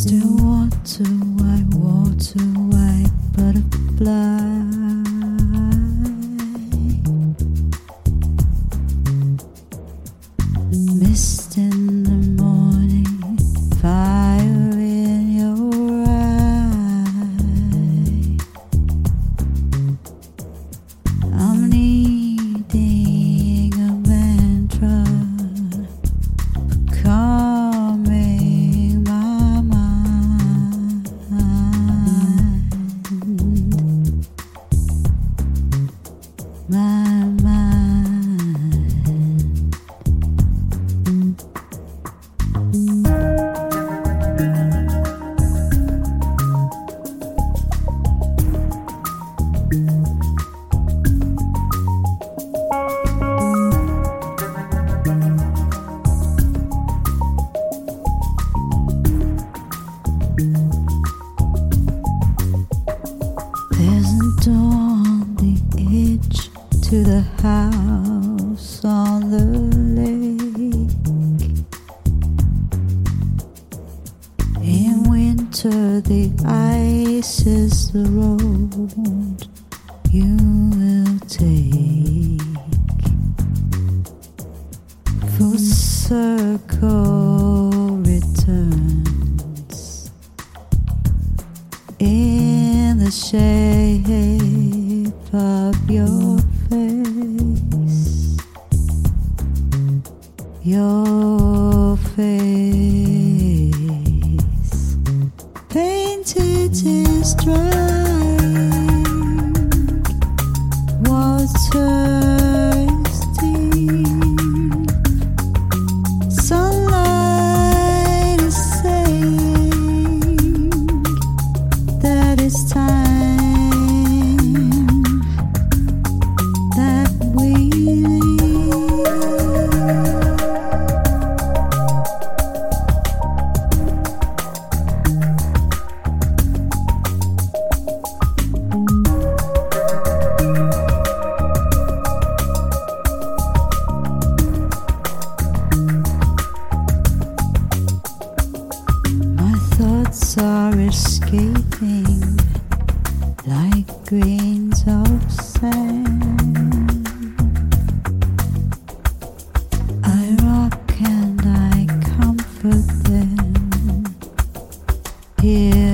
Still water, white water, white butterfly. Ice is the road you will take. Full circle returns in the shape of your face. like grains of sand. I rock and I comfort them. Here